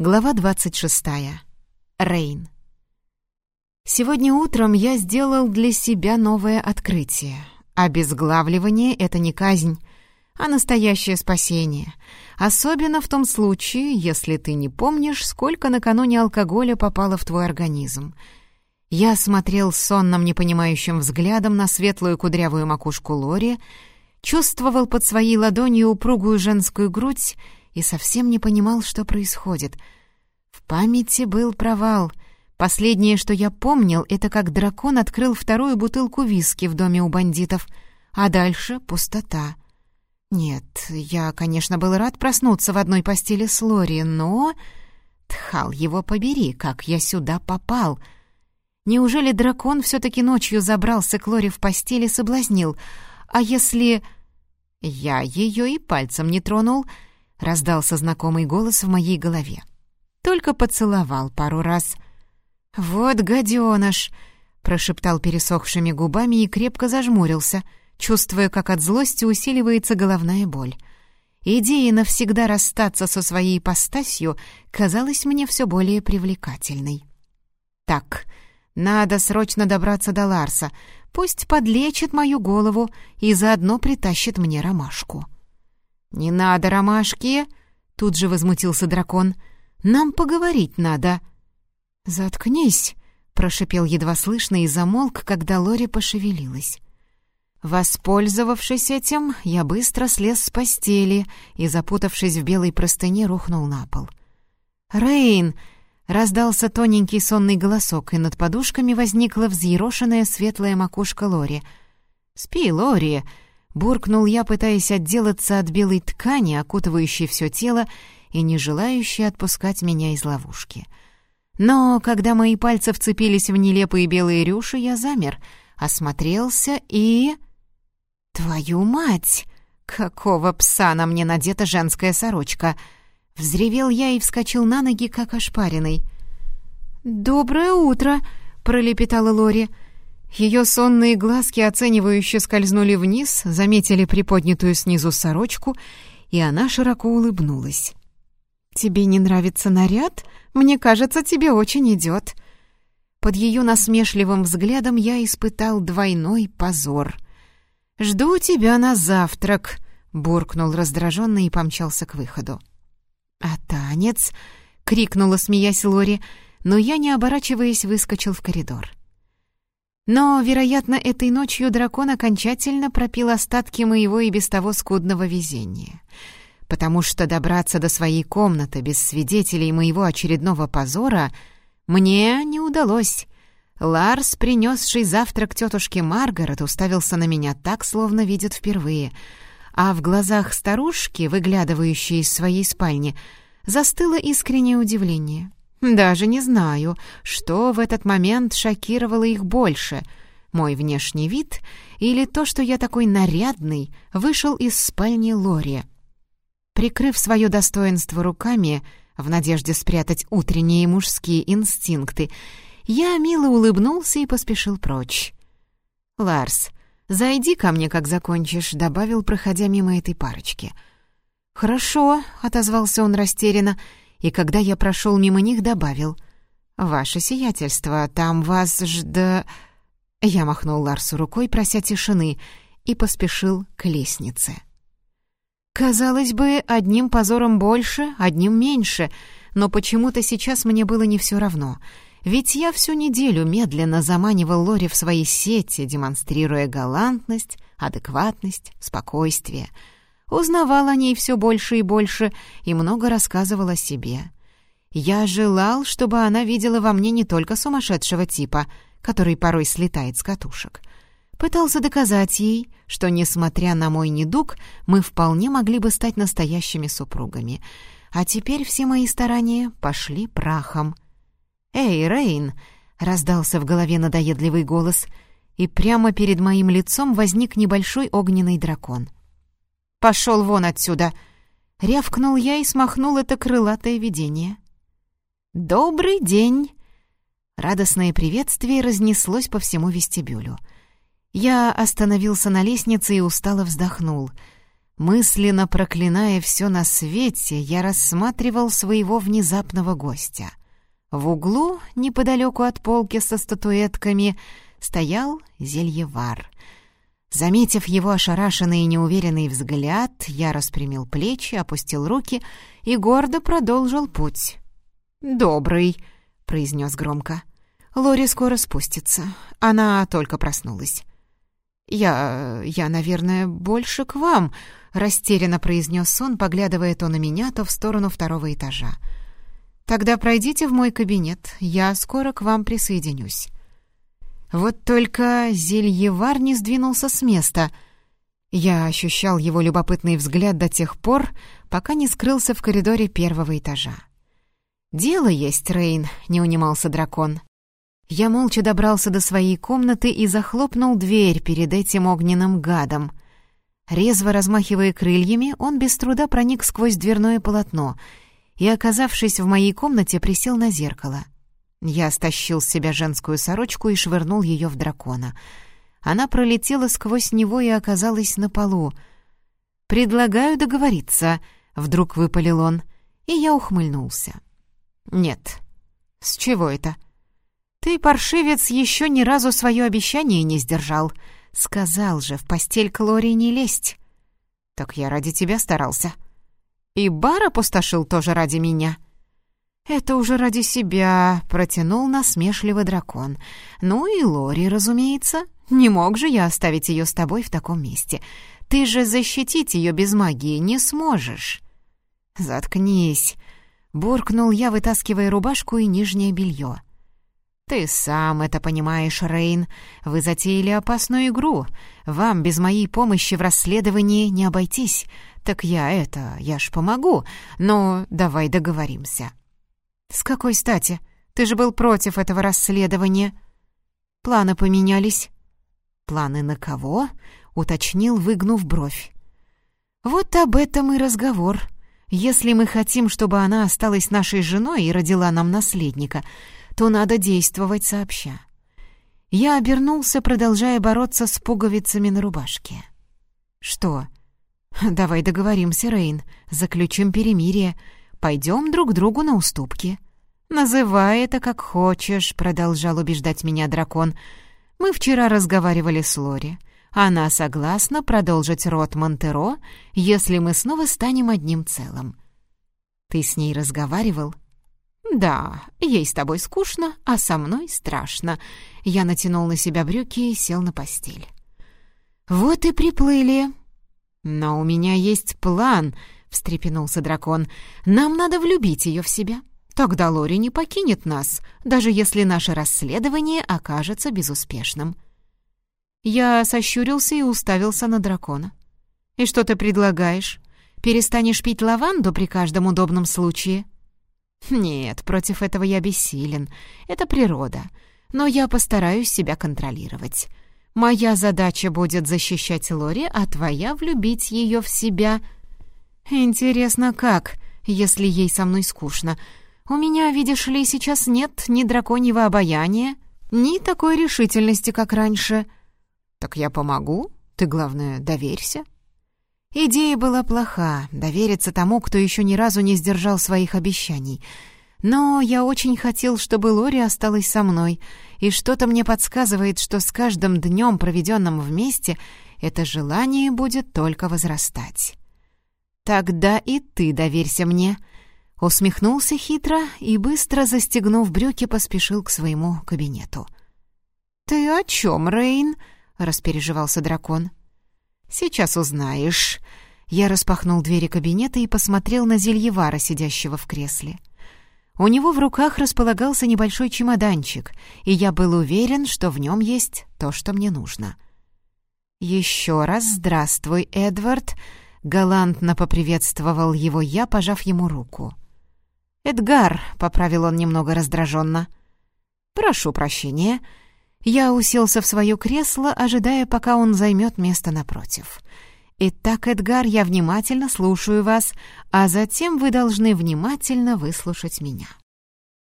Глава 26. Рейн. Сегодня утром я сделал для себя новое открытие. Обезглавливание — это не казнь, а настоящее спасение. Особенно в том случае, если ты не помнишь, сколько накануне алкоголя попало в твой организм. Я смотрел сонным, непонимающим взглядом на светлую кудрявую макушку Лори, чувствовал под своей ладонью упругую женскую грудь и совсем не понимал, что происходит. В памяти был провал. Последнее, что я помнил, это как дракон открыл вторую бутылку виски в доме у бандитов, а дальше — пустота. Нет, я, конечно, был рад проснуться в одной постели с Лори, но... Тхал его побери, как я сюда попал. Неужели дракон все-таки ночью забрался к Лори в постели и соблазнил? А если... Я ее и пальцем не тронул —— раздался знакомый голос в моей голове. Только поцеловал пару раз. «Вот гаденыш!» — прошептал пересохшими губами и крепко зажмурился, чувствуя, как от злости усиливается головная боль. Идея навсегда расстаться со своей ипостасью казалась мне все более привлекательной. «Так, надо срочно добраться до Ларса. Пусть подлечит мою голову и заодно притащит мне ромашку». «Не надо ромашки!» — тут же возмутился дракон. «Нам поговорить надо!» «Заткнись!» — прошипел едва слышно и замолк, когда Лори пошевелилась. Воспользовавшись этим, я быстро слез с постели и, запутавшись в белой простыне, рухнул на пол. «Рейн!» — раздался тоненький сонный голосок, и над подушками возникла взъерошенная светлая макушка Лори. «Спи, Лори!» Буркнул я, пытаясь отделаться от белой ткани, окутывающей все тело и не желающей отпускать меня из ловушки. Но когда мои пальцы вцепились в нелепые белые рюши, я замер, осмотрелся и... «Твою мать! Какого пса на мне надета женская сорочка!» Взревел я и вскочил на ноги, как ошпаренный. «Доброе утро!» — пролепетала Лори. Ее сонные глазки оценивающе скользнули вниз, заметили приподнятую снизу сорочку, и она широко улыбнулась. «Тебе не нравится наряд? Мне кажется, тебе очень идет». Под ее насмешливым взглядом я испытал двойной позор. «Жду тебя на завтрак», — буркнул раздраженно и помчался к выходу. «А танец?» — крикнула, смеясь Лори, но я, не оборачиваясь, выскочил в коридор. Но, вероятно, этой ночью дракон окончательно пропил остатки моего и без того скудного везения. Потому что добраться до своей комнаты без свидетелей моего очередного позора мне не удалось. Ларс, принесший завтрак тетушке Маргарет, уставился на меня так, словно видит впервые, а в глазах старушки, выглядывающей из своей спальни, застыло искреннее удивление — даже не знаю, что в этот момент шокировало их больше — мой внешний вид или то, что я такой нарядный, вышел из спальни Лори. Прикрыв свое достоинство руками, в надежде спрятать утренние мужские инстинкты, я мило улыбнулся и поспешил прочь. «Ларс, зайди ко мне, как закончишь», — добавил, проходя мимо этой парочки. «Хорошо», — отозвался он растерянно, — и когда я прошел мимо них, добавил «Ваше сиятельство, там вас жда...» Я махнул Ларсу рукой, прося тишины, и поспешил к лестнице. Казалось бы, одним позором больше, одним меньше, но почему-то сейчас мне было не все равно, ведь я всю неделю медленно заманивал Лори в свои сети, демонстрируя галантность, адекватность, спокойствие — Узнавал о ней все больше и больше и много рассказывал о себе. Я желал, чтобы она видела во мне не только сумасшедшего типа, который порой слетает с катушек. Пытался доказать ей, что, несмотря на мой недуг, мы вполне могли бы стать настоящими супругами. А теперь все мои старания пошли прахом. «Эй, Рейн!» — раздался в голове надоедливый голос, и прямо перед моим лицом возник небольшой огненный дракон — «Пошел вон отсюда!» — рявкнул я и смахнул это крылатое видение. «Добрый день!» Радостное приветствие разнеслось по всему вестибюлю. Я остановился на лестнице и устало вздохнул. Мысленно проклиная все на свете, я рассматривал своего внезапного гостя. В углу, неподалеку от полки со статуэтками, стоял зельевар. Заметив его ошарашенный и неуверенный взгляд, я распрямил плечи, опустил руки и гордо продолжил путь. «Добрый», — произнес громко. «Лори скоро спустится. Она только проснулась». «Я... я, наверное, больше к вам», — растерянно произнес он, поглядывая то на меня, то в сторону второго этажа. «Тогда пройдите в мой кабинет, я скоро к вам присоединюсь». Вот только зельевар не сдвинулся с места. Я ощущал его любопытный взгляд до тех пор, пока не скрылся в коридоре первого этажа. «Дело есть, Рейн», — не унимался дракон. Я молча добрался до своей комнаты и захлопнул дверь перед этим огненным гадом. Резво размахивая крыльями, он без труда проник сквозь дверное полотно и, оказавшись в моей комнате, присел на зеркало. Я стащил с себя женскую сорочку и швырнул ее в дракона. Она пролетела сквозь него и оказалась на полу. «Предлагаю договориться», — вдруг выпалил он, и я ухмыльнулся. «Нет». «С чего это?» «Ты, паршивец, еще ни разу свое обещание не сдержал. Сказал же, в постель к Лори не лезть». «Так я ради тебя старался». «И бар опустошил тоже ради меня». «Это уже ради себя», — протянул насмешливо дракон. «Ну и Лори, разумеется. Не мог же я оставить ее с тобой в таком месте. Ты же защитить ее без магии не сможешь». «Заткнись», — буркнул я, вытаскивая рубашку и нижнее белье. «Ты сам это понимаешь, Рейн. Вы затеяли опасную игру. Вам без моей помощи в расследовании не обойтись. Так я это, я ж помогу. Но давай договоримся». «С какой стати? Ты же был против этого расследования». «Планы поменялись». «Планы на кого?» — уточнил, выгнув бровь. «Вот об этом и разговор. Если мы хотим, чтобы она осталась нашей женой и родила нам наследника, то надо действовать сообща». Я обернулся, продолжая бороться с пуговицами на рубашке. «Что?» «Давай договоримся, Рейн, заключим перемирие, пойдем друг другу на уступки». «Называй это как хочешь», — продолжал убеждать меня дракон. «Мы вчера разговаривали с Лори. Она согласна продолжить род Монтеро, если мы снова станем одним целым». «Ты с ней разговаривал?» «Да, ей с тобой скучно, а со мной страшно». Я натянул на себя брюки и сел на постель. «Вот и приплыли». «Но у меня есть план», — встрепенулся дракон. «Нам надо влюбить ее в себя». Тогда Лори не покинет нас, даже если наше расследование окажется безуспешным. Я сощурился и уставился на дракона. «И что ты предлагаешь? Перестанешь пить лаванду при каждом удобном случае?» «Нет, против этого я бессилен. Это природа. Но я постараюсь себя контролировать. Моя задача будет защищать Лори, а твоя — влюбить ее в себя. Интересно, как, если ей со мной скучно?» У меня, видишь ли, сейчас нет ни драконьего обаяния, ни такой решительности, как раньше. Так я помогу, ты, главное, доверься. Идея была плоха — довериться тому, кто еще ни разу не сдержал своих обещаний. Но я очень хотел, чтобы Лори осталась со мной, и что-то мне подсказывает, что с каждым днем, проведенным вместе, это желание будет только возрастать. «Тогда и ты доверься мне», Усмехнулся хитро и, быстро застегнув брюки, поспешил к своему кабинету. «Ты о чем, Рейн?» — распереживался дракон. «Сейчас узнаешь». Я распахнул двери кабинета и посмотрел на Зельевара, сидящего в кресле. У него в руках располагался небольшой чемоданчик, и я был уверен, что в нем есть то, что мне нужно. «Еще раз здравствуй, Эдвард!» — галантно поприветствовал его я, пожав ему руку. «Эдгар», — поправил он немного раздраженно. «Прошу прощения». Я уселся в свое кресло, ожидая, пока он займет место напротив. «Итак, Эдгар, я внимательно слушаю вас, а затем вы должны внимательно выслушать меня».